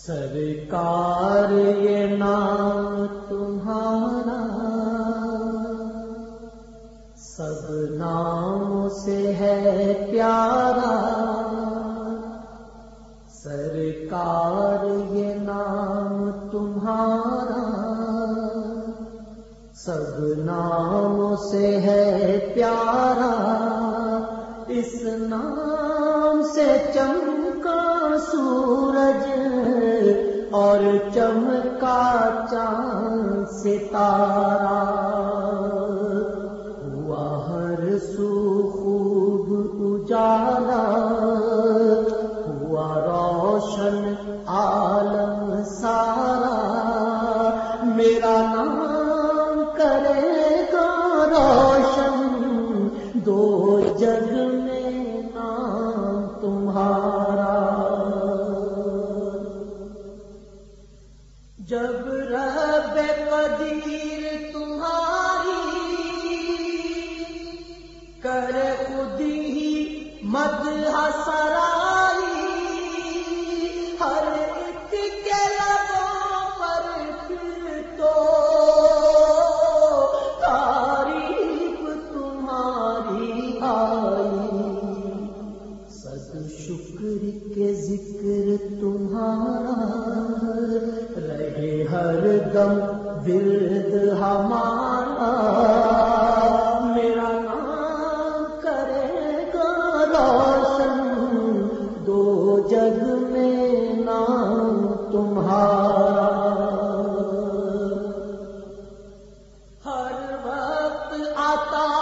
سرکار یہ نام تمہارا سب نام سے ہے پیارا سرکار یہ نام تمہارا سب نام سے ہے پیارا اس نام سے چمکا سورج اور چمکا چاند ستارہ ہوا ہر سو کر خود ہی مد سرا آتا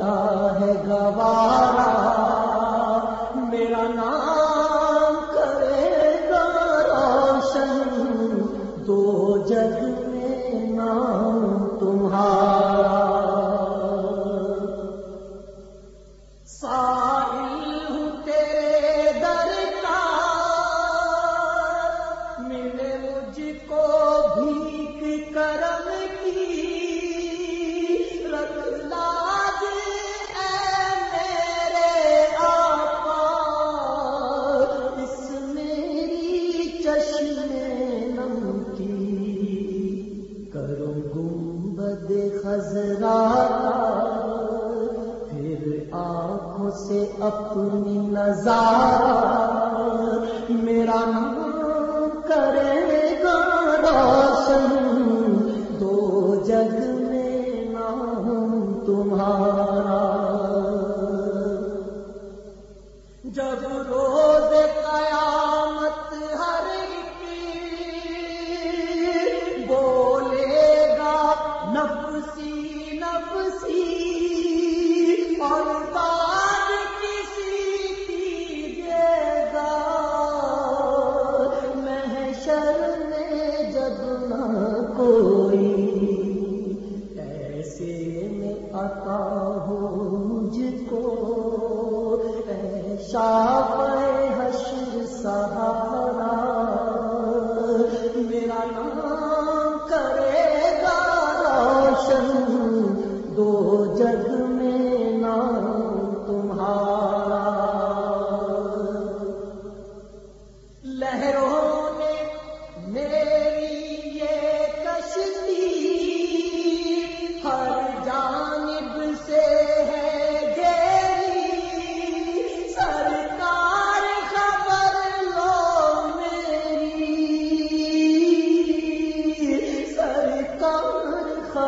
کیا ہے گوارا گنبد خزرا پھر آنکھوں سے اپنی نظار میرا نام کرے گا روشن۔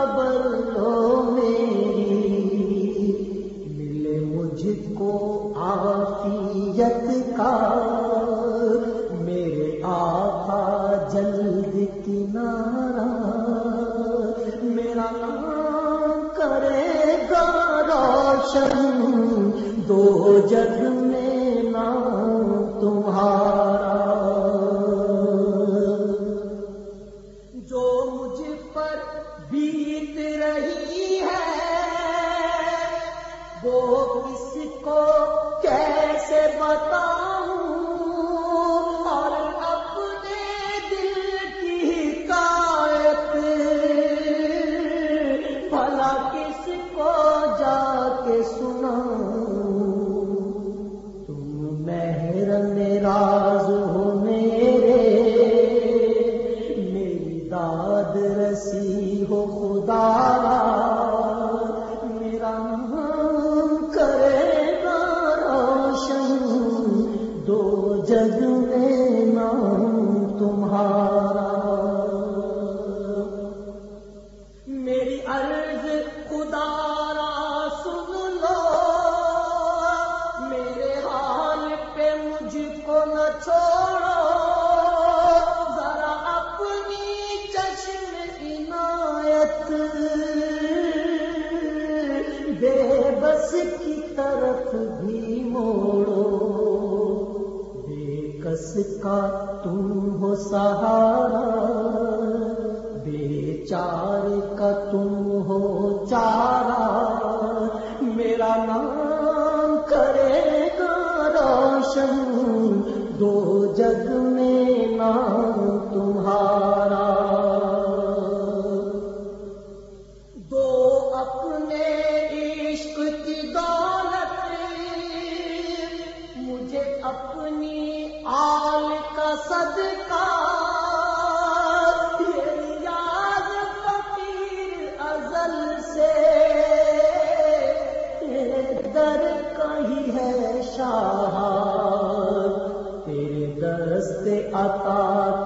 خبر لو میری ملے مجھ کو آفیت کا میرے آقا جلد کنارا میرا نام کرے گا روشن دو جگ میں نام تمہارا جو مجھے پر بیت رہی ہے۔ وہ اس کو کیسے بتاؤں داد رسی ہو خدا کا تو ہو سہارا بے چار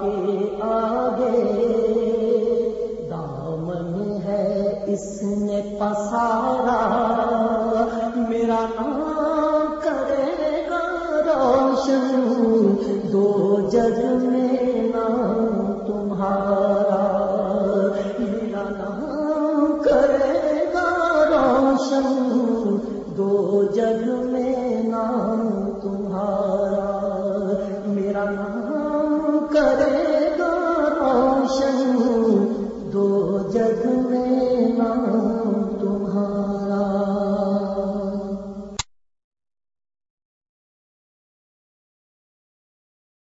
کے آگے۔ دامن ہے اس نے پسارا، میرا نام کرے گا روشن دو جگ میں نام تمہارا۔ میرا نام کرے گا روشن کرے گا روشن